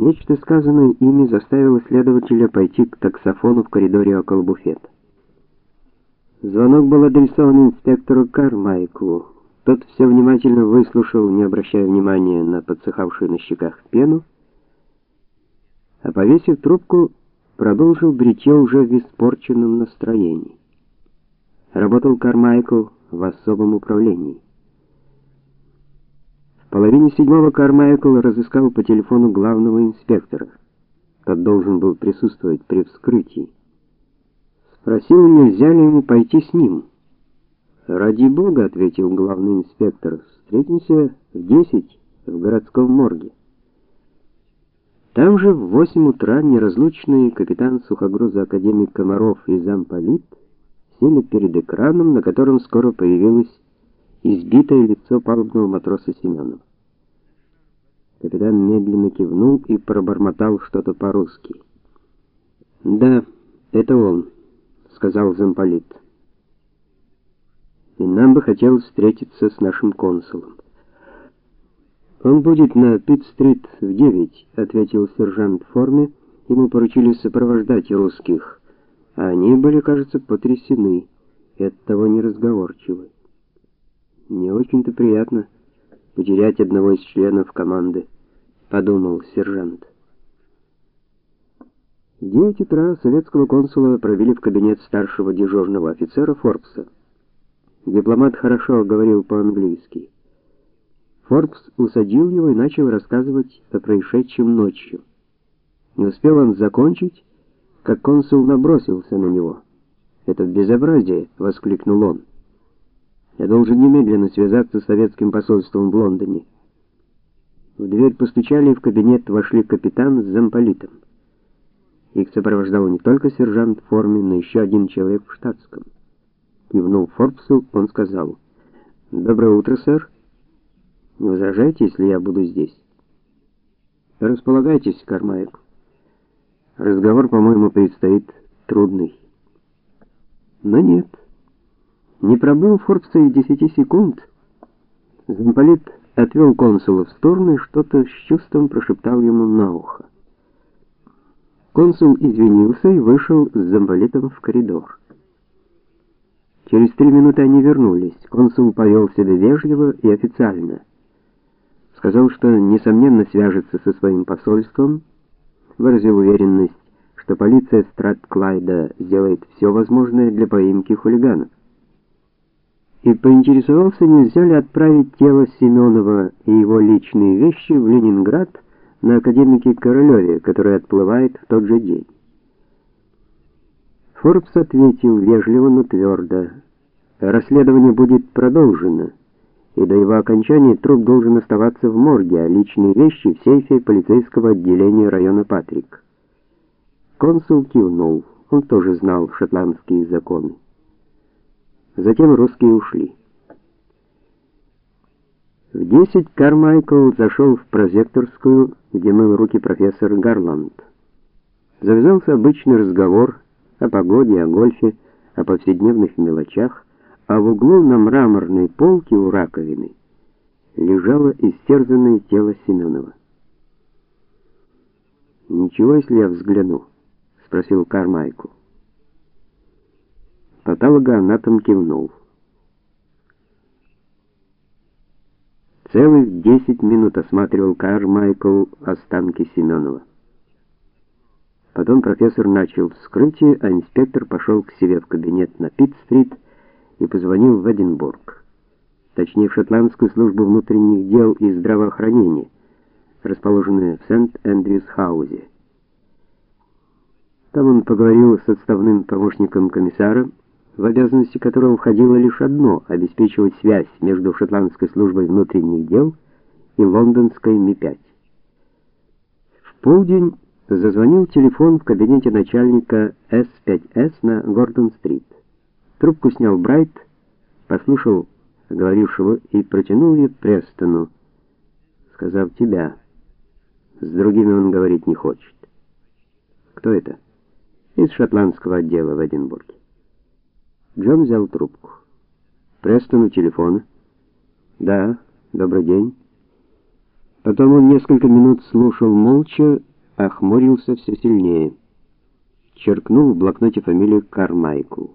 Нечто сказанное ими заставило следователя пойти к таксофону в коридоре около буфета. Звонок был адресован инспектору Кармайклу. Тот все внимательно выслушал, не обращая внимания на подсыхавшую на щеках пену, а повесив трубку, продолжил бритье уже в испорченном настроении. Работал Кармайкл в особом управлении. Половине седьмого Кармайкл разыскал по телефону главного инспектора. Тот должен был присутствовать при вскрытии. Спросил, нельзя ли ему пойти с ним. "Ради бога", ответил главный инспектор. "Встретимся в десять в городском морге". Там же в восемь утра неразлучный капитан сухогруза академик Комаров и замполит сели перед экраном, на котором скоро появилось избитое лицо палубного матроса Семенова. Капитан медленно кивнул и пробормотал что-то по-русски. "Да, это он", сказал замполит. "И нам бы хотелось встретиться с нашим консулом". Он будет на Пит-стрит в девять», — ответил сержант в форме. Ему поручили сопровождать русских, а они были, кажется, потрясены и оттого неразговорчивы. Не очень-то приятно потерять одного из членов команды, подумал сержант. В девять утра советского консула провели в кабинет старшего дежурного офицера Форбса. Дипломат хорошо говорил по-английски. Форбс усадил его и начал рассказывать о происшедшем ночью. Не успел он закончить, как консул набросился на него. "Это безобразие", воскликнул он. "Я должен немедленно связаться с советским посольством в Лондоне". В дверь постучали, и в кабинет вошли капитан с замполитом. Их сопровождал не только сержант в форме, но еще один человек в штатском. Кивнув Форбсу, он сказал: "Доброе утро, сэр". Не возражаете, если я буду здесь? Располагайтесь, Кармайк. Разговор, по-моему, предстоит трудный. Но нет. Не пробыл Форбса и десяти секунд. Замполит отвел консула в сторону и что-то с чувством прошептал ему на ухо. Консул извинился и вышел с замполитом в коридор. Через три минуты они вернулись. Консул повел себя вежливо и официально сказал, что несомненно свяжется со своим посольством, выразил уверенность, что полиция Страт-Клайда сделает все возможное для поимки хулиганов. И поинтересовался, нельзя ли отправить тело Семенова и его личные вещи в Ленинград на академике Королеве, который отплывает в тот же день. Форбс ответил вежливо, но твердо: "Расследование будет продолжено" и до его окончания труп должен оставаться в морге, а личные вещи в сейфе полицейского отделения района Патрик. Консул кивнул. Он тоже знал шотландские законы. Затем русские ушли. В десять Кармайкл зашел в прозекторскую, где мыл руки профессор Гарланд. Завязался обычный разговор о погоде, о гольфе, о повседневных мелочах а в углу на мраморной полке у раковины лежало истерзанное тело Семенова. "Ничего, если я взгляну?" спросил Кармайкл. Патологоанатом кивнул. Целых десять минут осматривал Кармайкл останки Семенова. Потом профессор начал вскрытие, а инспектор пошел к себе в кабинет на Пит-стрит и позвонил в Эдинбург, точнее в шотландскую службу внутренних дел и здравоохранения, расположенную в Сент-Эндрюс-хаузе. Там он поговорил с отставным помощником комиссара, в обязанности которого входило лишь одно обеспечивать связь между шотландской службой внутренних дел и лондонской Ми-5. В полдень зазвонил телефон в кабинете начальника С5С на Гордон-стрит. Трубку снял Брайт, послушал говорившего и протянул ее Престону, сказав: "Тебя. С другими он говорить не хочет". "Кто это?" "Из шотландского отдела в Эдинбурге". Джон взял трубку. Престону телефон. "Да, добрый день". Потом он несколько минут слушал молча, а все сильнее. Черкнул в блокноте фамилию Кармайкл.